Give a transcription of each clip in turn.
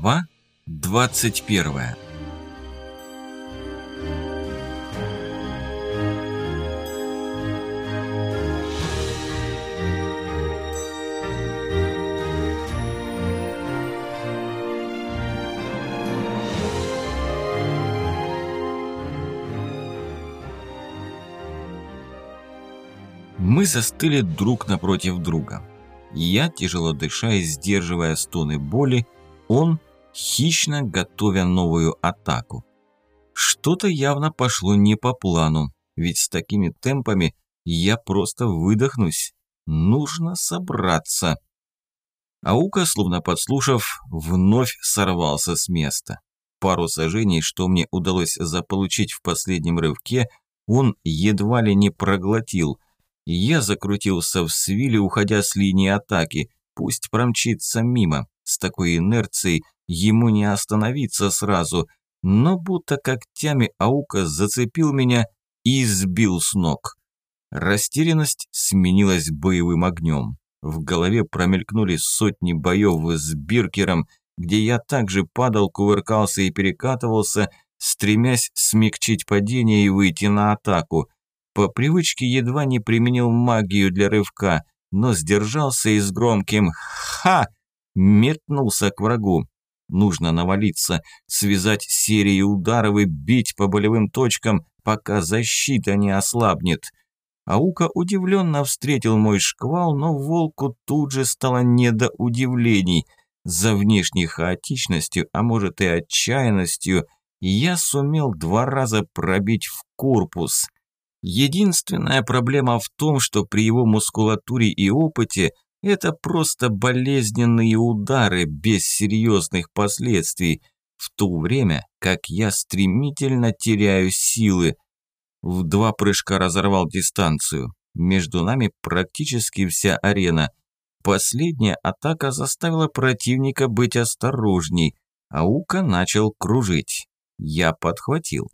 Глава 21 Мы застыли друг напротив друга. Я, тяжело дыша и сдерживая стоны боли, он, хищно готовя новую атаку. Что-то явно пошло не по плану, ведь с такими темпами я просто выдохнусь. Нужно собраться. Аука, словно подслушав, вновь сорвался с места. Пару сажений, что мне удалось заполучить в последнем рывке, он едва ли не проглотил – я закрутился в свиле, уходя с линии атаки. Пусть промчится мимо. С такой инерцией ему не остановиться сразу. Но будто когтями аука зацепил меня и сбил с ног. Растерянность сменилась боевым огнем. В голове промелькнули сотни боев с Биркером, где я также падал, кувыркался и перекатывался, стремясь смягчить падение и выйти на атаку. По привычке едва не применил магию для рывка, но сдержался и с громким «Ха!» метнулся к врагу. Нужно навалиться, связать серии ударов и бить по болевым точкам, пока защита не ослабнет. Аука удивленно встретил мой шквал, но волку тут же стало не до удивлений. За внешней хаотичностью, а может и отчаянностью, я сумел два раза пробить в корпус. Единственная проблема в том, что при его мускулатуре и опыте это просто болезненные удары без серьезных последствий, в то время как я стремительно теряю силы. В два прыжка разорвал дистанцию. Между нами практически вся арена. Последняя атака заставила противника быть осторожней. Аука начал кружить. Я подхватил.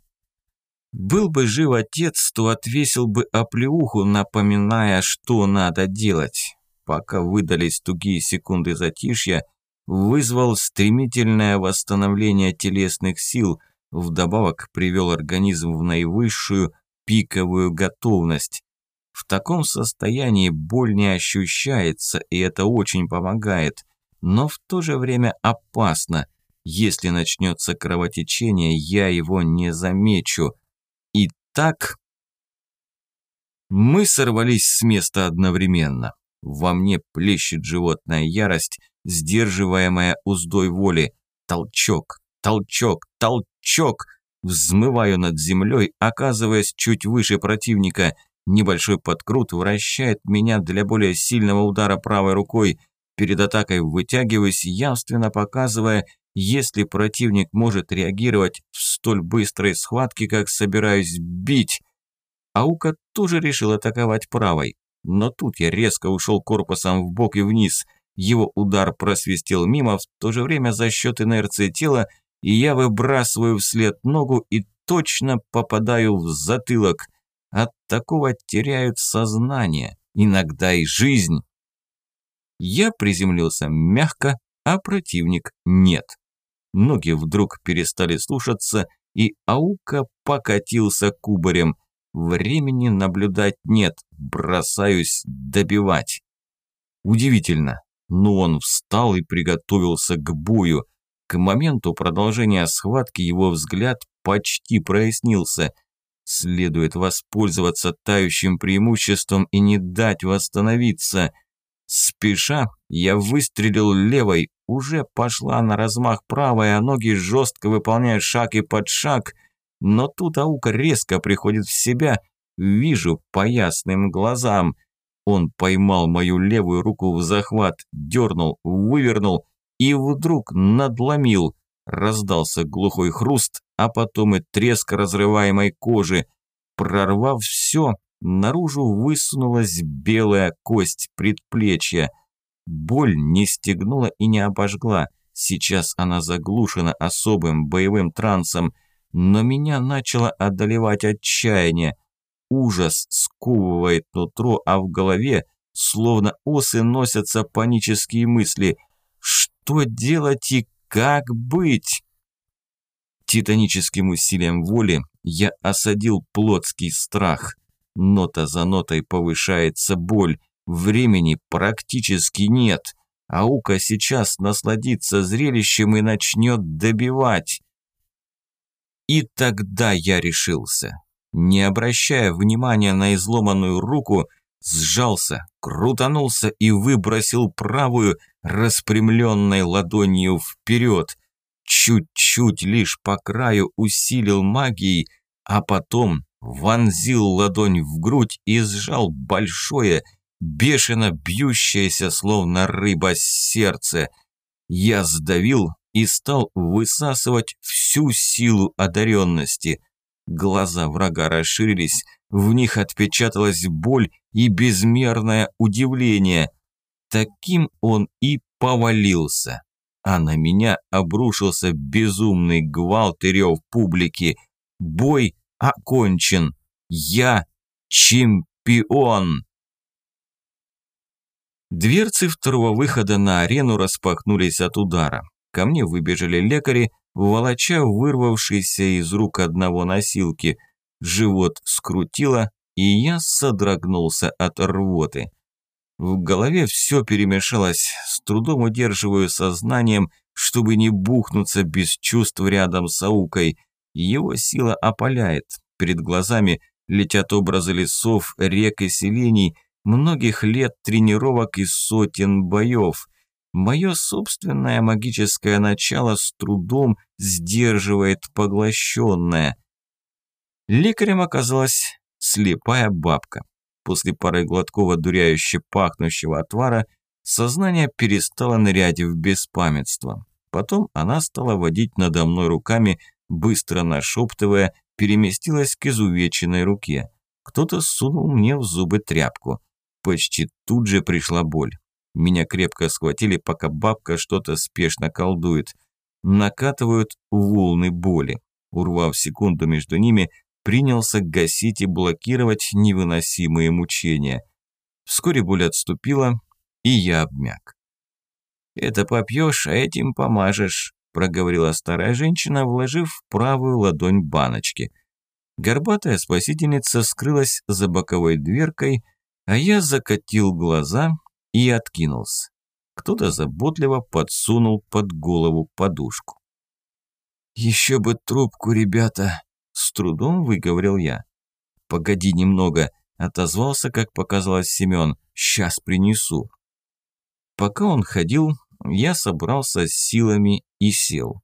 Был бы жив отец, то отвесил бы оплеуху, напоминая, что надо делать. Пока выдались тугие секунды затишья, вызвал стремительное восстановление телесных сил, вдобавок привел организм в наивысшую пиковую готовность. В таком состоянии боль не ощущается, и это очень помогает, но в то же время опасно. Если начнется кровотечение, я его не замечу – так... Мы сорвались с места одновременно. Во мне плещет животная ярость, сдерживаемая уздой воли. Толчок, толчок, толчок. Взмываю над землей, оказываясь чуть выше противника. Небольшой подкрут вращает меня для более сильного удара правой рукой. Перед атакой вытягиваюсь, явственно показывая, если противник может реагировать в столь быстрой схватке, как собираюсь бить. Аука тоже решил атаковать правой, но тут я резко ушел корпусом в бок и вниз. Его удар просвистел мимо, в то же время за счет инерции тела, и я выбрасываю вслед ногу и точно попадаю в затылок. От такого теряют сознание, иногда и жизнь. Я приземлился мягко, а противник нет ноги вдруг перестали слушаться, и Аука покатился кубарем. Времени наблюдать нет, бросаюсь добивать. Удивительно, но он встал и приготовился к бою. К моменту продолжения схватки его взгляд почти прояснился. Следует воспользоваться тающим преимуществом и не дать восстановиться – Спеша, я выстрелил левой, уже пошла на размах правая, а ноги жестко выполняют шаг и под шаг, но тут Аука резко приходит в себя, вижу по ясным глазам. Он поймал мою левую руку в захват, дернул, вывернул и вдруг надломил. Раздался глухой хруст, а потом и треск разрываемой кожи. Прорвав все, наружу высунулась белая кость предплечья. Боль не стегнула и не обожгла. Сейчас она заглушена особым боевым трансом, но меня начало одолевать отчаяние. Ужас сковывает нутро, а в голове, словно осы, носятся панические мысли. Что делать и Как быть? Титаническим усилием воли я осадил плотский страх. Нота за нотой повышается боль, времени практически нет. Аука сейчас насладится зрелищем и начнет добивать. И тогда я решился. Не обращая внимания на изломанную руку, сжался, крутанулся и выбросил правую, распрямленной ладонью вперед. Чуть-чуть лишь по краю усилил магией, а потом вонзил ладонь в грудь и сжал большое, бешено бьющееся, словно рыба, сердце. Я сдавил и стал высасывать всю силу одаренности. Глаза врага расширились, в них отпечаталась боль и безмерное удивление. Таким он и повалился. А на меня обрушился безумный гвалт и рев публики. Бой окончен. Я чемпион. Дверцы второго выхода на арену распахнулись от удара. Ко мне выбежали лекари, волоча вырвавшийся из рук одного носилки. Живот скрутило, и я содрогнулся от рвоты. В голове все перемешалось, с трудом удерживаю сознанием, чтобы не бухнуться без чувств рядом с аукой. Его сила опаляет, перед глазами летят образы лесов, рек и селений, многих лет тренировок и сотен боев. Мое собственное магическое начало с трудом сдерживает поглощенное. Лекарем оказалась слепая бабка. После пары глотков одуряюще пахнущего отвара сознание перестало нырять в беспамятство. Потом она стала водить надо мной руками, быстро нашептывая, переместилась к изувеченной руке. Кто-то сунул мне в зубы тряпку. Почти тут же пришла боль. Меня крепко схватили, пока бабка что-то спешно колдует. Накатывают волны боли. Урвав секунду между ними, принялся гасить и блокировать невыносимые мучения. Вскоре боль отступила, и я обмяк. «Это попьешь, а этим помажешь», – проговорила старая женщина, вложив в правую ладонь баночки. Горбатая спасительница скрылась за боковой дверкой, а я закатил глаза и откинулся. Кто-то заботливо подсунул под голову подушку. «Еще бы трубку, ребята!» С трудом выговорил я. «Погоди немного», – отозвался, как показалось Семен. «Сейчас принесу». Пока он ходил, я собрался с силами и сел.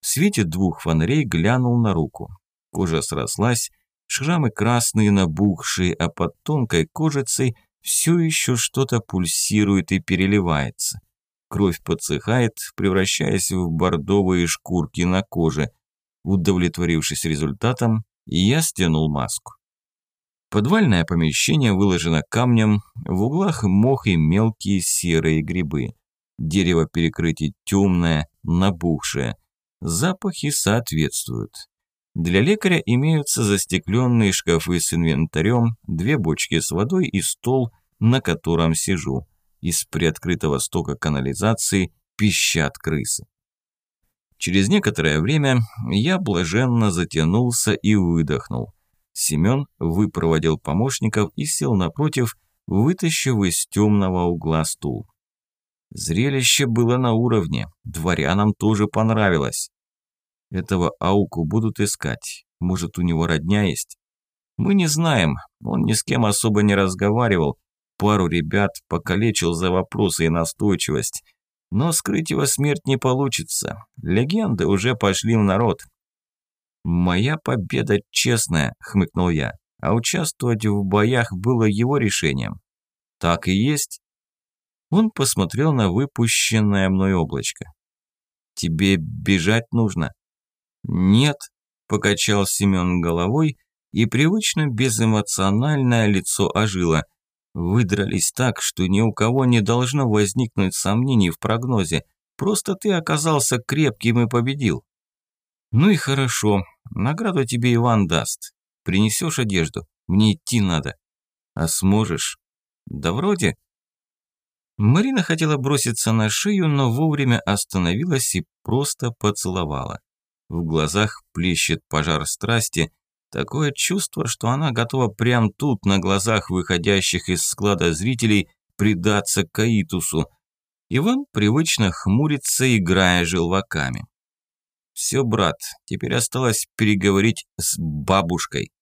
В свете двух фонарей глянул на руку. Кожа срослась, шрамы красные набухшие, а под тонкой кожицей все еще что-то пульсирует и переливается. Кровь подсыхает, превращаясь в бордовые шкурки на коже – Удовлетворившись результатом, я стянул маску. Подвальное помещение выложено камнем, в углах мох и мелкие серые грибы. Дерево перекрытие темное, набухшее. Запахи соответствуют. Для лекаря имеются застекленные шкафы с инвентарем, две бочки с водой и стол, на котором сижу. Из приоткрытого стока канализации пищат крысы. Через некоторое время я блаженно затянулся и выдохнул. Семен выпроводил помощников и сел напротив, вытащив из темного угла стул. Зрелище было на уровне, дворянам тоже понравилось. Этого Ауку будут искать, может у него родня есть? Мы не знаем, он ни с кем особо не разговаривал, пару ребят покалечил за вопросы и настойчивость, но скрыть его смерть не получится. Легенды уже пошли в народ. «Моя победа честная», – хмыкнул я, – «а участвовать в боях было его решением». «Так и есть». Он посмотрел на выпущенное мной облачко. «Тебе бежать нужно?» «Нет», – покачал Семен головой, и привычно безэмоциональное лицо ожило. Выдрались так, что ни у кого не должно возникнуть сомнений в прогнозе. Просто ты оказался крепким и победил. Ну и хорошо. Награду тебе Иван даст. Принесешь одежду. Мне идти надо. А сможешь? Да вроде. Марина хотела броситься на шею, но вовремя остановилась и просто поцеловала. В глазах плещет пожар страсти, такое чувство, что она готова прямо тут, на глазах выходящих из склада зрителей, предаться Каитусу. Иван привычно хмурится, играя желваками. «Все, брат, теперь осталось переговорить с бабушкой».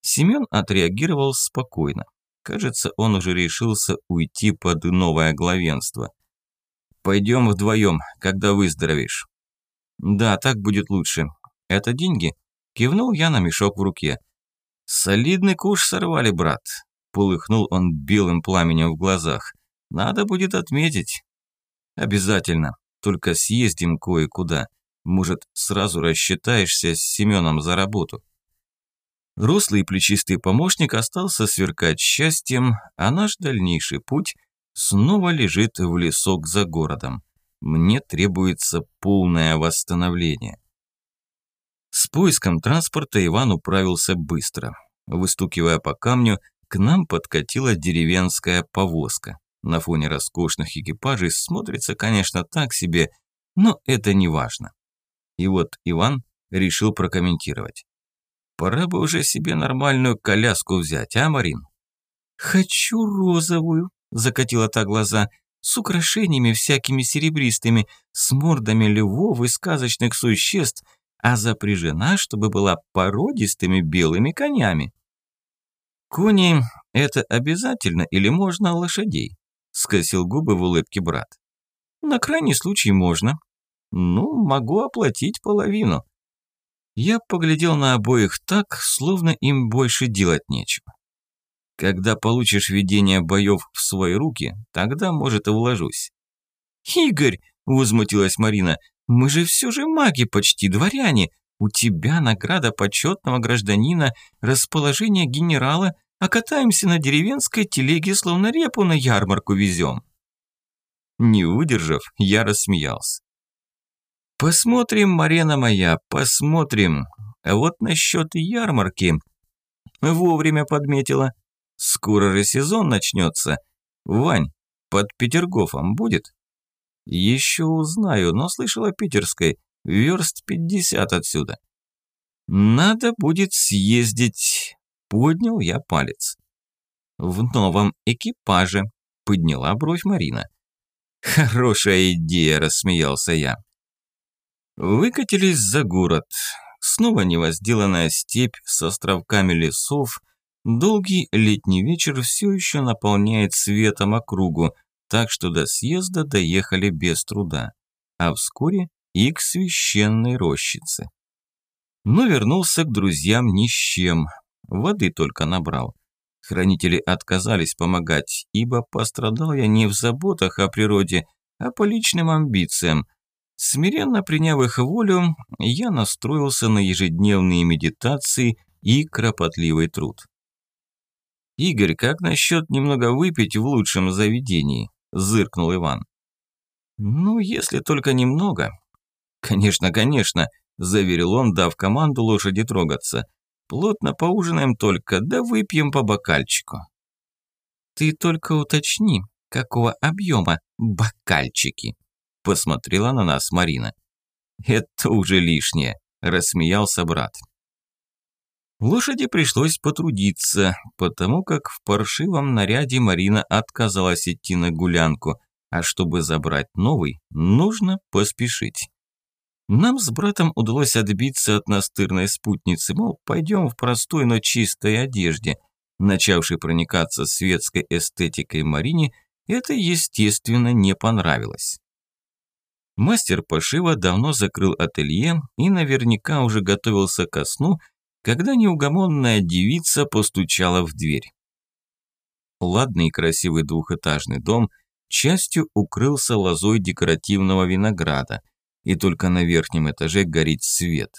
Семен отреагировал спокойно. Кажется, он уже решился уйти под новое главенство. «Пойдем вдвоем, когда выздоровеешь». «Да, так будет лучше. Это деньги?» Кивнул я на мешок в руке. «Солидный куш сорвали, брат», – полыхнул он белым пламенем в глазах. «Надо будет отметить». «Обязательно. Только съездим кое-куда. Может, сразу рассчитаешься с Семеном за работу». Рослый плечистый помощник остался сверкать счастьем, а наш дальнейший путь снова лежит в лесок за городом. Мне требуется полное восстановление. С поиском транспорта Иван управился быстро. Выстукивая по камню, к нам подкатила деревенская повозка. На фоне роскошных экипажей смотрится, конечно, так себе, но это не важно. И вот Иван решил прокомментировать. Пора бы уже себе нормальную коляску взять, а, Марин? «Хочу розовую», – закатила та глаза, – «с украшениями всякими серебристыми, с мордами львов и сказочных существ, а запряжена, чтобы была породистыми белыми конями». «Кони – это обязательно или можно лошадей?» – скосил губы в улыбке брат. «На крайний случай можно. Ну, могу оплатить половину. Я поглядел на обоих так, словно им больше делать нечего. Когда получишь ведение боев в свои руки, тогда, может, и вложусь. «Игорь!» – возмутилась Марина. «Мы же все же маги почти, дворяне. У тебя награда почетного гражданина, расположение генерала, а катаемся на деревенской телеге, словно репу на ярмарку везем». Не выдержав, я рассмеялся. Посмотрим, Марена моя, посмотрим. А вот насчет ярмарки. Вовремя подметила. Скоро же сезон начнется. Вань, под Петергофом будет? Еще узнаю, но слышала питерской. Верст пятьдесят отсюда. Надо будет съездить. Поднял я палец. В новом экипаже. Подняла бровь Марина. Хорошая идея, рассмеялся я. Выкатились за город. Снова невозделанная степь с островками лесов. Долгий летний вечер все еще наполняет светом округу, так что до съезда доехали без труда. А вскоре и к священной рощице. Но вернулся к друзьям ни с чем. Воды только набрал. Хранители отказались помогать, ибо пострадал я не в заботах о природе, а по личным амбициям – Смиренно приняв их волю, я настроился на ежедневные медитации и кропотливый труд. «Игорь, как насчет немного выпить в лучшем заведении?» – зыркнул Иван. «Ну, если только немного». «Конечно, конечно», – заверил он, дав команду лошади трогаться. «Плотно поужинаем только, да выпьем по бокальчику». «Ты только уточни, какого объема бокальчики?» Посмотрела на нас Марина. «Это уже лишнее», – рассмеялся брат. Лошади пришлось потрудиться, потому как в паршивом наряде Марина отказалась идти на гулянку, а чтобы забрать новый, нужно поспешить. Нам с братом удалось отбиться от настырной спутницы, мол, пойдем в простой, но чистой одежде. Начавшей проникаться светской эстетикой Марине, это, естественно, не понравилось. Мастер пошива давно закрыл ателье и наверняка уже готовился ко сну, когда неугомонная девица постучала в дверь. Ладный и красивый двухэтажный дом частью укрылся лозой декоративного винограда, и только на верхнем этаже горит свет.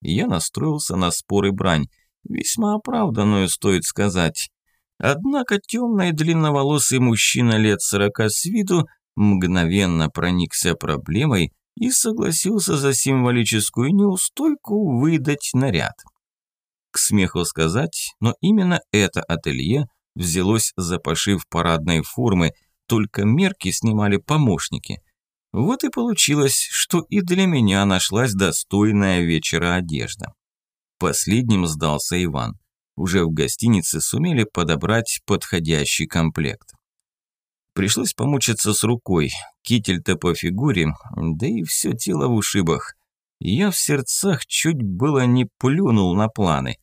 Я настроился на споры брань, весьма оправданную, стоит сказать. Однако темный длинноволосый мужчина лет сорока с виду мгновенно проникся проблемой и согласился за символическую неустойку выдать наряд. К смеху сказать, но именно это ателье взялось за пошив парадной формы, только мерки снимали помощники. Вот и получилось, что и для меня нашлась достойная вечера одежда. Последним сдался Иван. Уже в гостинице сумели подобрать подходящий комплект. Пришлось помучиться с рукой, китель-то по фигуре, да и все тело в ушибах. Я в сердцах чуть было не плюнул на планы.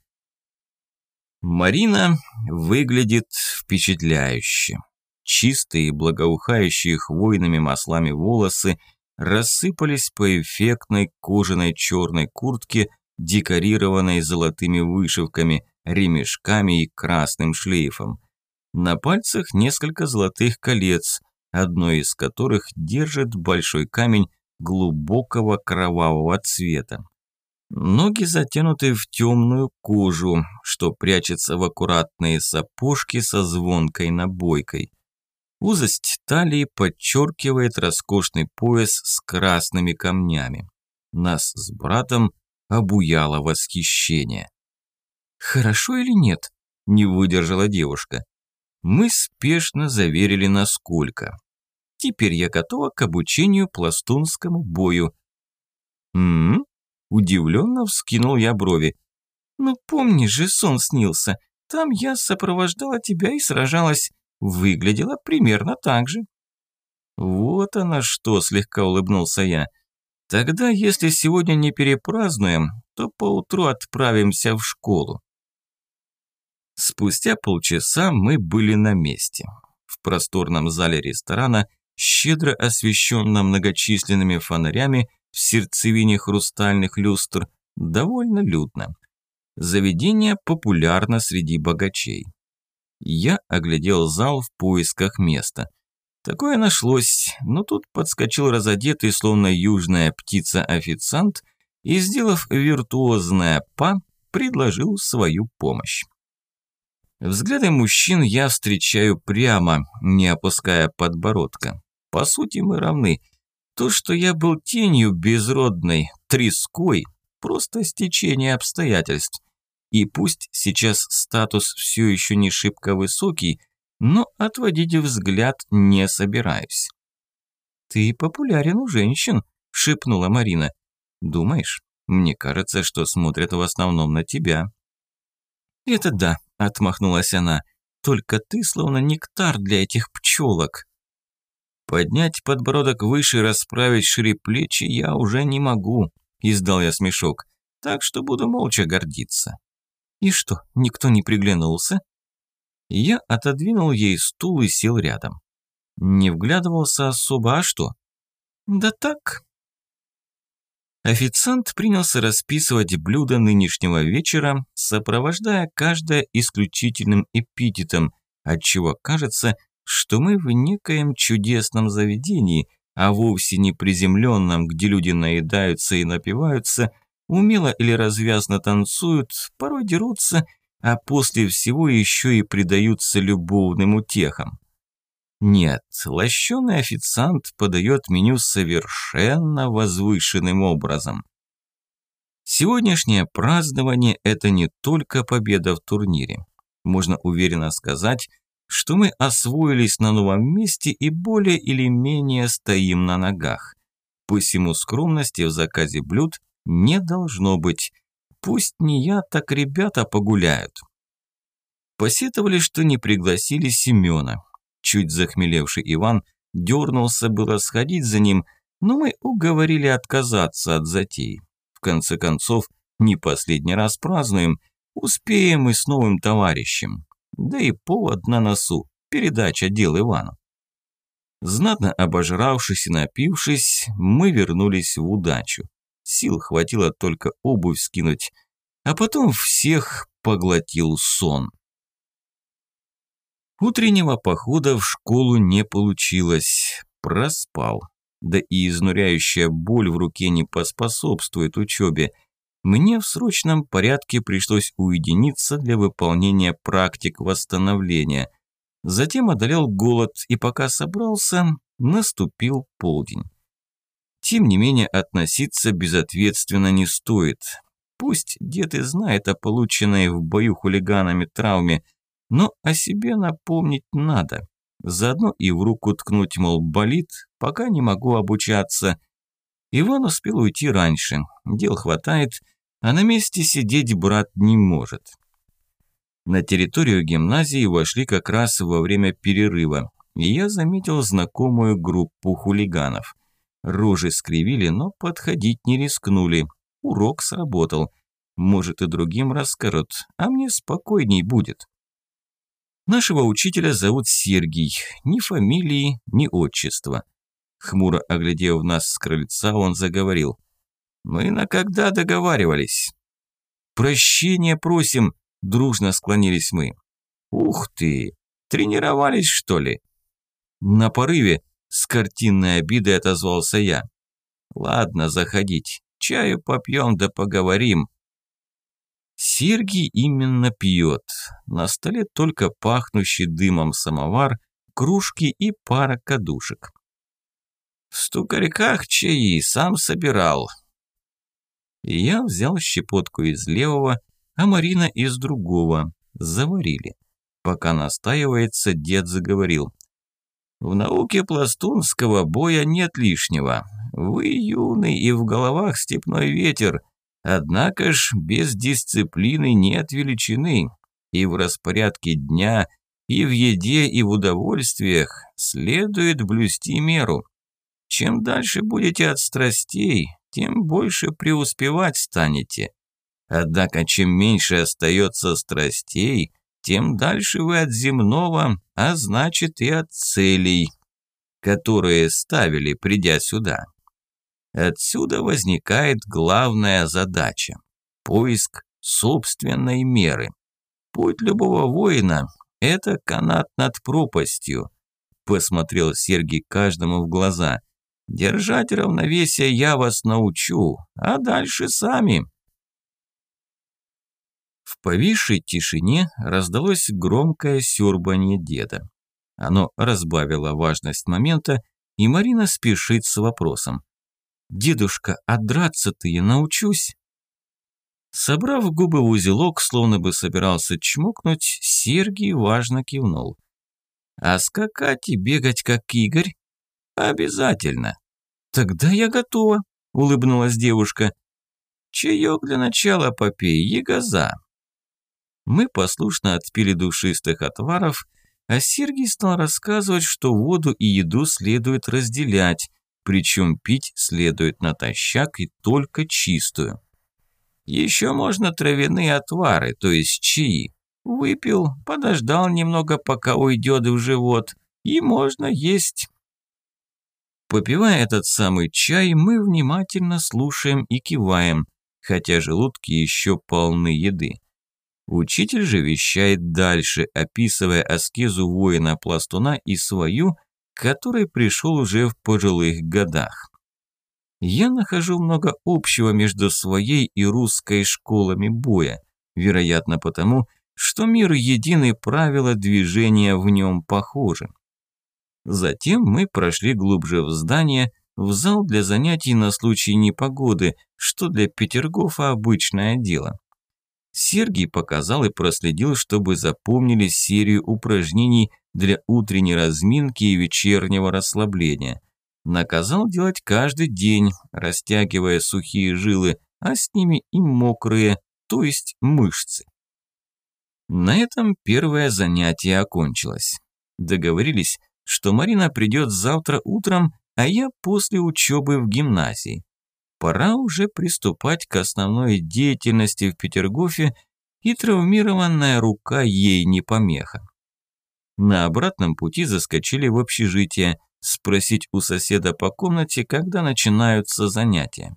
Марина выглядит впечатляюще. Чистые, благоухающие хвойными маслами волосы рассыпались по эффектной кожаной черной куртке, декорированной золотыми вышивками, ремешками и красным шлейфом. На пальцах несколько золотых колец, одно из которых держит большой камень глубокого кровавого цвета. Ноги затянуты в темную кожу, что прячется в аккуратные сапожки со звонкой набойкой. Узость талии подчеркивает роскошный пояс с красными камнями. Нас с братом обуяло восхищение. «Хорошо или нет?» – не выдержала девушка. Мы спешно заверили, насколько. Теперь я готова к обучению пластунскому бою. «М-м-м?» Удивленно вскинул я брови. «Ну помнишь же, сон снился. Там я сопровождала тебя и сражалась. Выглядела примерно так же». «Вот она что!» – слегка улыбнулся я. «Тогда, если сегодня не перепразднуем, то поутру отправимся в школу». Спустя полчаса мы были на месте. В просторном зале ресторана, щедро освещенном многочисленными фонарями в сердцевине хрустальных люстр, довольно людно. Заведение популярно среди богачей. Я оглядел зал в поисках места. Такое нашлось, но тут подскочил разодетый, словно южная птица-официант, и, сделав виртуозное па, предложил свою помощь. Взгляды мужчин я встречаю прямо, не опуская подбородка. По сути, мы равны. То, что я был тенью безродной, треской, просто стечение обстоятельств. И пусть сейчас статус все еще не шибко высокий, но отводить взгляд не собираюсь. «Ты популярен у женщин», – шепнула Марина. «Думаешь? Мне кажется, что смотрят в основном на тебя». «Это да, Отмахнулась она. Только ты словно нектар для этих пчелок. Поднять подбородок выше и расправить шире плечи я уже не могу, издал я смешок. Так что буду молча гордиться. И что, никто не приглянулся? Я отодвинул ей стул и сел рядом. Не вглядывался особо, а что? Да так, Официант принялся расписывать блюда нынешнего вечера, сопровождая каждое исключительным эпитетом, отчего кажется, что мы в некоем чудесном заведении, а вовсе не приземленном, где люди наедаются и напиваются, умело или развязно танцуют, порой дерутся, а после всего еще и предаются любовным утехам. Нет, лощеный официант подает меню совершенно возвышенным образом. Сегодняшнее празднование – это не только победа в турнире. Можно уверенно сказать, что мы освоились на новом месте и более или менее стоим на ногах. Посему скромности в заказе блюд не должно быть. Пусть не я, так ребята погуляют. Посетовали, что не пригласили Семена, Чуть захмелевший Иван дернулся было сходить за ним, но мы уговорили отказаться от затеи. В конце концов, не последний раз празднуем, успеем и с новым товарищем. Да и повод на носу, передача дел Ивану. Знатно обожравшись и напившись, мы вернулись в удачу. Сил хватило только обувь скинуть, а потом всех поглотил сон. Утреннего похода в школу не получилось. Проспал. Да и изнуряющая боль в руке не поспособствует учебе. Мне в срочном порядке пришлось уединиться для выполнения практик восстановления. Затем одолел голод, и пока собрался, наступил полдень. Тем не менее, относиться безответственно не стоит. Пусть дед и знает о полученной в бою хулиганами травме – но о себе напомнить надо. Заодно и в руку ткнуть, мол, болит, пока не могу обучаться. Иван успел уйти раньше, дел хватает, а на месте сидеть брат не может. На территорию гимназии вошли как раз во время перерыва, и я заметил знакомую группу хулиганов. Рожи скривили, но подходить не рискнули. Урок сработал. Может и другим расскажут, а мне спокойней будет. Нашего учителя зовут Сергий, ни фамилии, ни отчества. Хмуро оглядев нас с крыльца, он заговорил. «Мы на когда договаривались?» «Прощения просим», – дружно склонились мы. «Ух ты! Тренировались, что ли?» На порыве с картинной обидой отозвался я. «Ладно, заходить. Чаю попьем да поговорим». Сергий именно пьет. На столе только пахнущий дымом самовар, кружки и пара кадушек. В стукарьках чаи сам собирал. я взял щепотку из левого, а Марина из другого. Заварили. Пока настаивается, дед заговорил. В науке пластунского боя нет лишнего. Вы юный и в головах степной ветер, однако ж без дисциплины нет величины. И в распорядке дня, и в еде, и в удовольствиях следует блюсти меру. Чем дальше будете от страстей, тем больше преуспевать станете. Однако чем меньше остается страстей, тем дальше вы от земного, а значит и от целей, которые ставили, придя сюда. Отсюда возникает главная задача – поиск собственной меры. Путь любого воина – это канат над пропастью. Посмотрел Сергий каждому в глаза – Держать равновесие я вас научу, а дальше сами. В повисшей тишине раздалось громкое сюрбанье деда. Оно разбавило важность момента, и Марина спешит с вопросом. «Дедушка, а драться-то я научусь?» Собрав губы в узелок, словно бы собирался чмокнуть, Сергий важно кивнул. «А скакать и бегать, как Игорь?» «Обязательно. «Тогда я готова», – улыбнулась девушка. «Чаек для начала попей, ягоза». Мы послушно отпили душистых отваров, а Сергей стал рассказывать, что воду и еду следует разделять, причем пить следует натощак и только чистую. Еще можно травяные отвары, то есть чаи. Выпил, подождал немного, пока уйдет в живот, и можно есть. Попивая этот самый чай, мы внимательно слушаем и киваем, хотя желудки еще полны еды. Учитель же вещает дальше, описывая аскезу воина-пластуна и свою, который пришел уже в пожилых годах. Я нахожу много общего между своей и русской школами боя, вероятно потому, что мир единый правила движения в нем похожи. Затем мы прошли глубже в здание, в зал для занятий на случай непогоды, что для Петергофа обычное дело. Сергий показал и проследил, чтобы запомнили серию упражнений для утренней разминки и вечернего расслабления. Наказал делать каждый день, растягивая сухие жилы, а с ними и мокрые, то есть мышцы. На этом первое занятие окончилось. Договорились, что Марина придет завтра утром, а я после учебы в гимназии. Пора уже приступать к основной деятельности в Петергофе, и травмированная рука ей не помеха. На обратном пути заскочили в общежитие, спросить у соседа по комнате, когда начинаются занятия.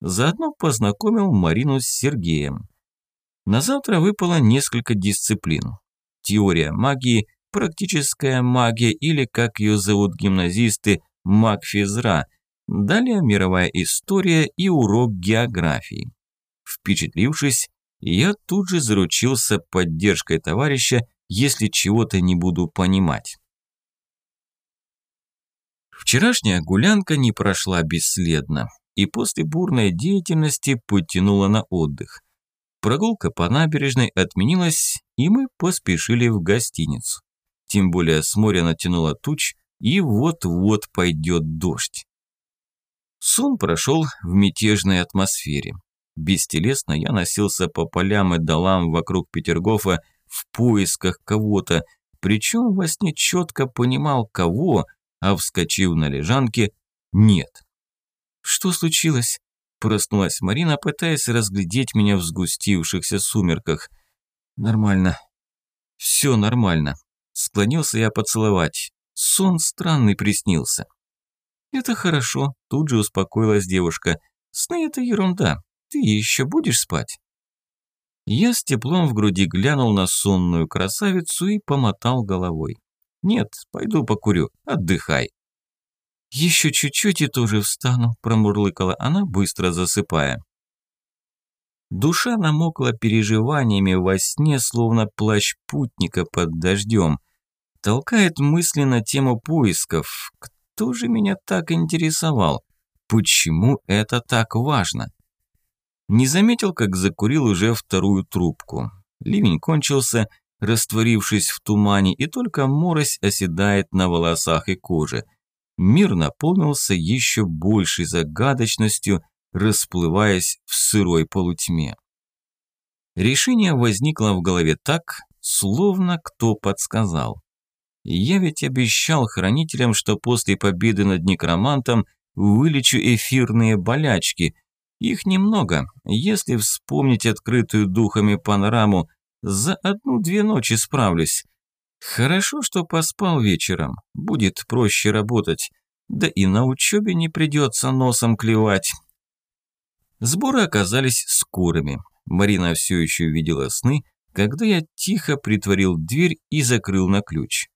Заодно познакомил Марину с Сергеем. На завтра выпало несколько дисциплин. Теория магии, практическая магия или, как ее зовут гимназисты, магфизра, далее мировая история и урок географии. Впечатлившись, я тут же заручился поддержкой товарища, если чего-то не буду понимать. Вчерашняя гулянка не прошла бесследно и после бурной деятельности потянула на отдых. Прогулка по набережной отменилась, и мы поспешили в гостиницу. Тем более с моря натянуло туч, и вот-вот пойдет дождь. Сон прошел в мятежной атмосфере. Бестелесно я носился по полям и долам вокруг Петергофа в поисках кого-то, причем во сне четко понимал, кого, а вскочив на лежанке, нет. «Что случилось?» – проснулась Марина, пытаясь разглядеть меня в сгустившихся сумерках. «Нормально. Все нормально». Склонился я поцеловать. Сон странный приснился. «Это хорошо», – тут же успокоилась девушка. «Сны – это ерунда. Ты еще будешь спать?» Я с теплом в груди глянул на сонную красавицу и помотал головой. «Нет, пойду покурю, отдыхай». «Еще чуть-чуть и тоже встану», – промурлыкала она, быстро засыпая. Душа намокла переживаниями во сне, словно плащ путника под дождем. Толкает мысли на тему поисков. Кто же меня так интересовал? Почему это так важно? Не заметил, как закурил уже вторую трубку. Ливень кончился, растворившись в тумане, и только морось оседает на волосах и коже. Мир наполнился еще большей загадочностью, расплываясь в сырой полутьме. Решение возникло в голове так, словно кто подсказал. Я ведь обещал хранителям, что после победы над некромантом вылечу эфирные болячки – их немного, если вспомнить открытую духами панораму, за одну-две ночи справлюсь. Хорошо, что поспал вечером, будет проще работать, да и на учебе не придется носом клевать. Сборы оказались скорыми. Марина все еще видела сны, когда я тихо притворил дверь и закрыл на ключ.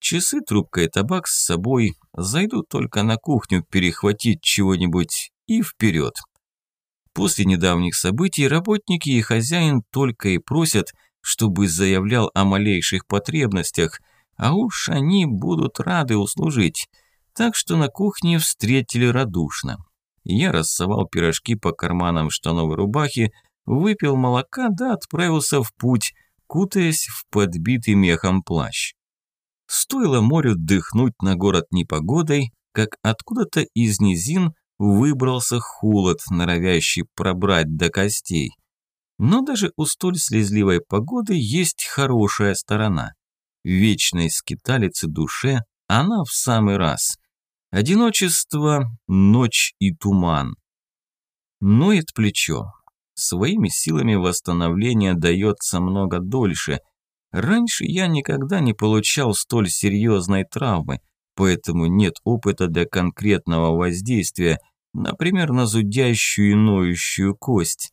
Часы, трубка и табак с собой, зайду только на кухню перехватить чего-нибудь и вперед. После недавних событий работники и хозяин только и просят, чтобы заявлял о малейших потребностях, а уж они будут рады услужить. Так что на кухне встретили радушно. Я рассовал пирожки по карманам штанов и рубахи, выпил молока да отправился в путь, кутаясь в подбитый мехом плащ. Стоило морю дыхнуть на город непогодой, как откуда-то из низин выбрался холод, норовящий пробрать до костей. Но даже у столь слезливой погоды есть хорошая сторона. Вечной скиталице душе она в самый раз. Одиночество, ночь и туман. Ноет плечо. Своими силами восстановления дается много дольше. Раньше я никогда не получал столь серьезной травмы, поэтому нет опыта для конкретного воздействия – например, на зудящую и ноющую кость.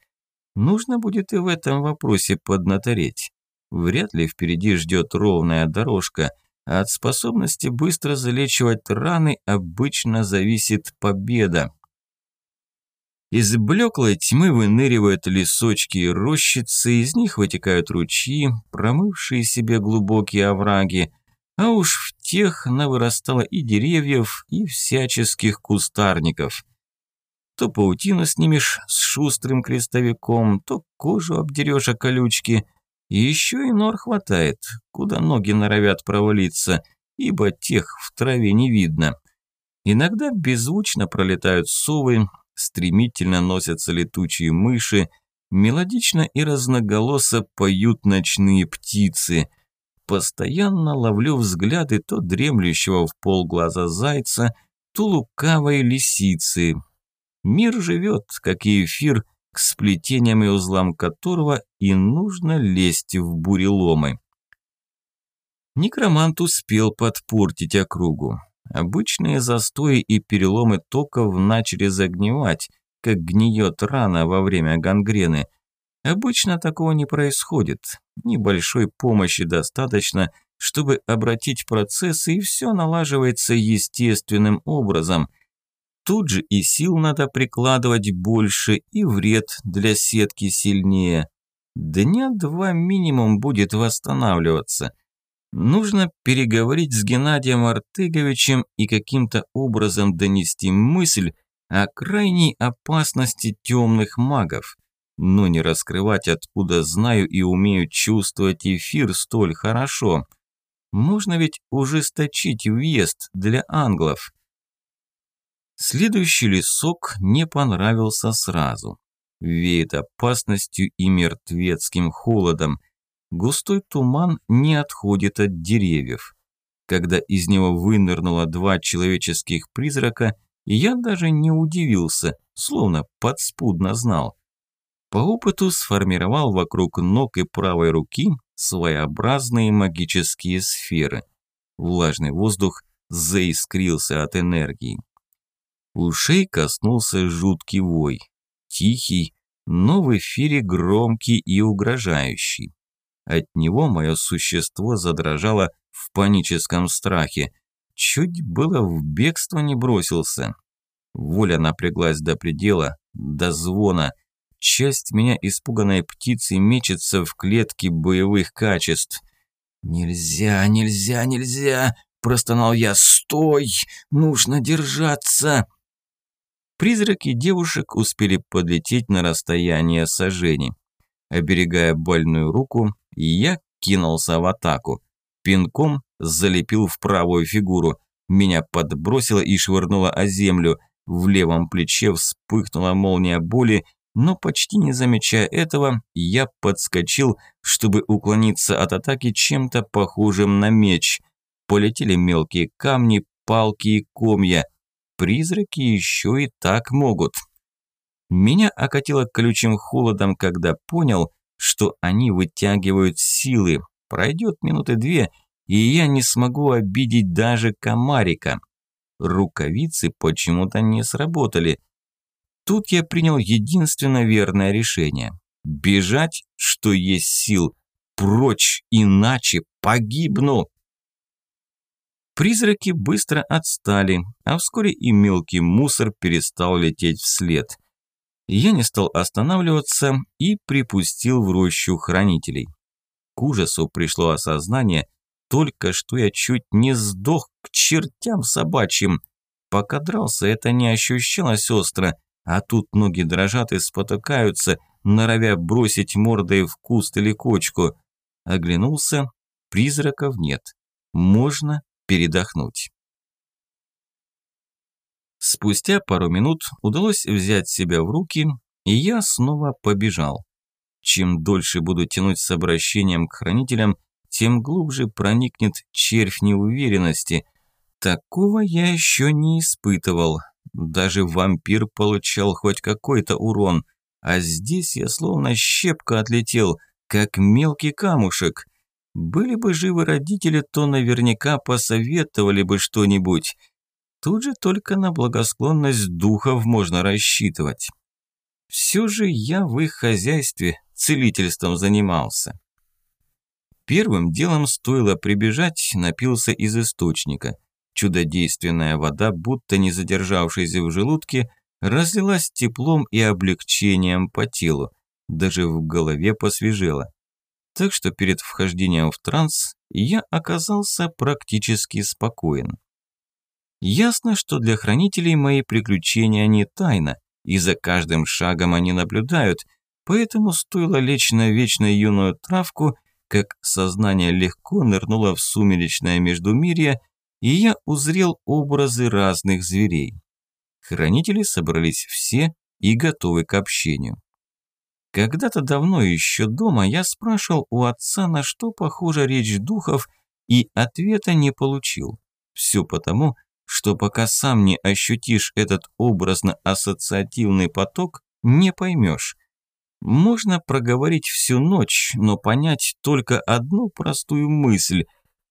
Нужно будет и в этом вопросе поднатореть. Вряд ли впереди ждет ровная дорожка, а от способности быстро залечивать раны обычно зависит победа. Из блеклой тьмы выныривают лесочки и рощицы, из них вытекают ручьи, промывшие себе глубокие овраги, а уж в тех навырастало и деревьев, и всяческих кустарников – то паутину снимешь с шустрым крестовиком, то кожу обдерешь о колючки. Еще и нор хватает, куда ноги норовят провалиться, ибо тех в траве не видно. Иногда беззвучно пролетают совы, стремительно носятся летучие мыши, мелодично и разноголосо поют ночные птицы. Постоянно ловлю взгляды то дремлющего в полглаза зайца, то лукавой лисицы, Мир живет, как и эфир, к сплетениям и узлам которого и нужно лезть в буреломы. Некромант успел подпортить округу. Обычные застои и переломы токов начали загнивать, как гниет рана во время гангрены. Обычно такого не происходит. Небольшой помощи достаточно, чтобы обратить процессы, и все налаживается естественным образом – Тут же и сил надо прикладывать больше, и вред для сетки сильнее. Дня два минимум будет восстанавливаться. Нужно переговорить с Геннадием Артыговичем и каким-то образом донести мысль о крайней опасности темных магов, но не раскрывать, откуда знаю и умею чувствовать эфир столь хорошо. Можно ведь ужесточить въезд для англов. Следующий лесок не понравился сразу. Веет опасностью и мертвецким холодом. Густой туман не отходит от деревьев. Когда из него вынырнуло два человеческих призрака, я даже не удивился, словно подспудно знал. По опыту сформировал вокруг ног и правой руки своеобразные магические сферы. Влажный воздух заискрился от энергии. Ушей коснулся жуткий вой. Тихий, но в эфире громкий и угрожающий. От него мое существо задрожало в паническом страхе. Чуть было в бегство не бросился. Воля напряглась до предела, до звона. Часть меня испуганной птицы мечется в клетке боевых качеств. «Нельзя, нельзя, нельзя!» – простонал я. «Стой! Нужно держаться!» Призраки девушек успели подлететь на расстояние сожжений. Оберегая больную руку, я кинулся в атаку. Пинком залепил в правую фигуру. Меня подбросило и швырнуло о землю. В левом плече вспыхнула молния боли, но почти не замечая этого, я подскочил, чтобы уклониться от атаки чем-то похожим на меч. Полетели мелкие камни, палки и комья – Призраки еще и так могут. Меня окатило колючим холодом, когда понял, что они вытягивают силы. Пройдет минуты две, и я не смогу обидеть даже комарика. Рукавицы почему-то не сработали. Тут я принял единственно верное решение. Бежать, что есть сил. Прочь, иначе погибну. Призраки быстро отстали, а вскоре и мелкий мусор перестал лететь вслед. Я не стал останавливаться и припустил в рощу хранителей. К ужасу пришло осознание, только что я чуть не сдох к чертям собачьим. Пока дрался, это не ощущалось остро, а тут ноги дрожат и спотыкаются, норовя бросить мордой в куст или кочку. Оглянулся, призраков нет. Можно передохнуть. Спустя пару минут удалось взять себя в руки, и я снова побежал. Чем дольше буду тянуть с обращением к хранителям, тем глубже проникнет червь неуверенности. Такого я еще не испытывал. Даже вампир получал хоть какой-то урон, а здесь я словно щепка отлетел, как мелкий камушек. Были бы живы родители, то наверняка посоветовали бы что-нибудь. Тут же только на благосклонность духов можно рассчитывать. Все же я в их хозяйстве целительством занимался. Первым делом стоило прибежать, напился из источника. Чудодейственная вода, будто не задержавшись в желудке, разлилась теплом и облегчением по телу. Даже в голове посвежело так что перед вхождением в транс я оказался практически спокоен. Ясно, что для хранителей мои приключения не тайна, и за каждым шагом они наблюдают, поэтому стоило лечь на вечно юную травку, как сознание легко нырнуло в сумеречное междумирье, и я узрел образы разных зверей. Хранители собрались все и готовы к общению. Когда-то давно еще дома я спрашивал у отца, на что похожа речь духов, и ответа не получил. Все потому, что пока сам не ощутишь этот образно-ассоциативный поток, не поймешь. Можно проговорить всю ночь, но понять только одну простую мысль.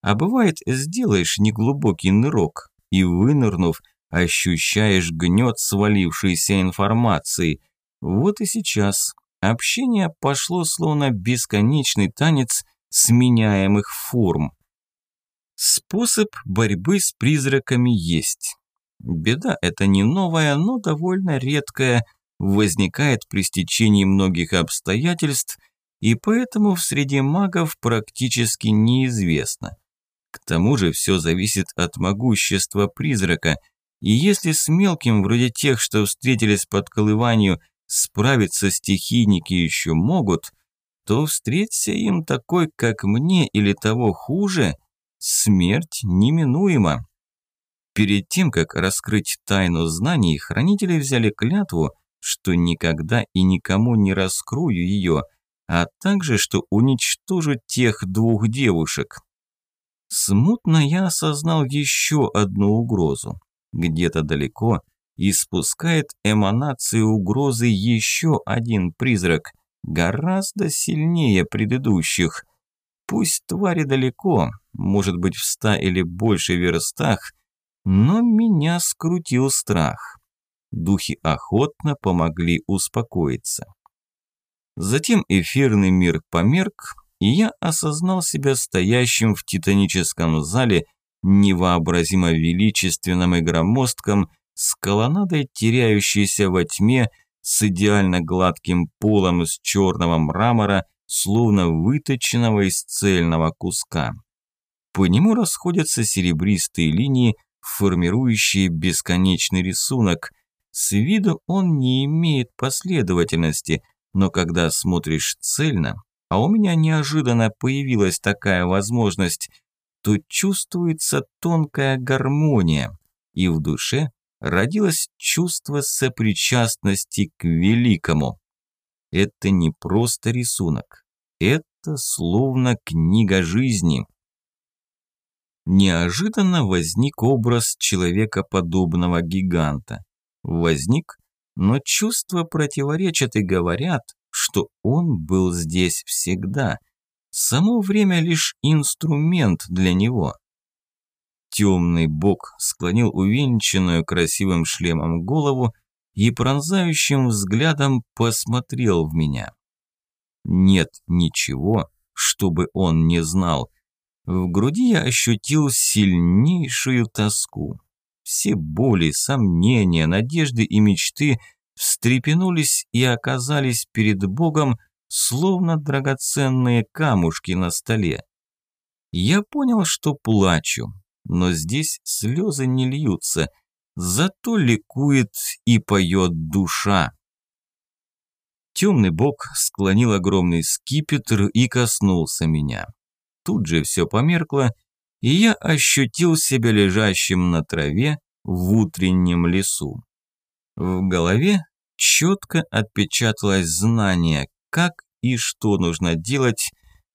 А бывает, сделаешь неглубокий нырок и, вынырнув, ощущаешь гнет свалившейся информации. Вот и сейчас Общение пошло словно бесконечный танец сменяемых форм. Способ борьбы с призраками есть. Беда эта не новая, но довольно редкая, возникает при стечении многих обстоятельств, и поэтому в среде магов практически неизвестно. К тому же все зависит от могущества призрака, и если с мелким, вроде тех, что встретились под колыванию, справиться стихийники еще могут, то встреться им такой, как мне, или того хуже, смерть неминуема. Перед тем, как раскрыть тайну знаний, хранители взяли клятву, что никогда и никому не раскрою ее, а также, что уничтожу тех двух девушек. Смутно я осознал еще одну угрозу. Где-то далеко испускает эманации угрозы еще один призрак, гораздо сильнее предыдущих. Пусть твари далеко, может быть в ста или больше верстах, но меня скрутил страх. Духи охотно помогли успокоиться. Затем эфирный мир померк, и я осознал себя стоящим в титаническом зале, невообразимо величественным и громоздком, с колоннадой, теряющейся во тьме, с идеально гладким полом из черного мрамора, словно выточенного из цельного куска. По нему расходятся серебристые линии, формирующие бесконечный рисунок. С виду он не имеет последовательности, но когда смотришь цельно, а у меня неожиданно появилась такая возможность, то чувствуется тонкая гармония, и в душе родилось чувство сопричастности к великому. Это не просто рисунок, это словно книга жизни. Неожиданно возник образ человекоподобного гиганта. Возник, но чувства противоречат и говорят, что он был здесь всегда. Само время лишь инструмент для него. Темный бог склонил увенчанную красивым шлемом голову и пронзающим взглядом посмотрел в меня. Нет ничего, чтобы он не знал. В груди я ощутил сильнейшую тоску. Все боли, сомнения, надежды и мечты встрепенулись и оказались перед Богом, словно драгоценные камушки на столе. Я понял, что плачу, но здесь слезы не льются, зато ликует и поет душа. Темный бог склонил огромный скипетр и коснулся меня. Тут же все померкло, и я ощутил себя лежащим на траве в утреннем лесу. В голове четко отпечаталось знание, как и что нужно делать,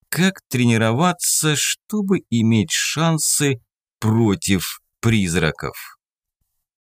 как тренироваться, чтобы иметь шансы против призраков.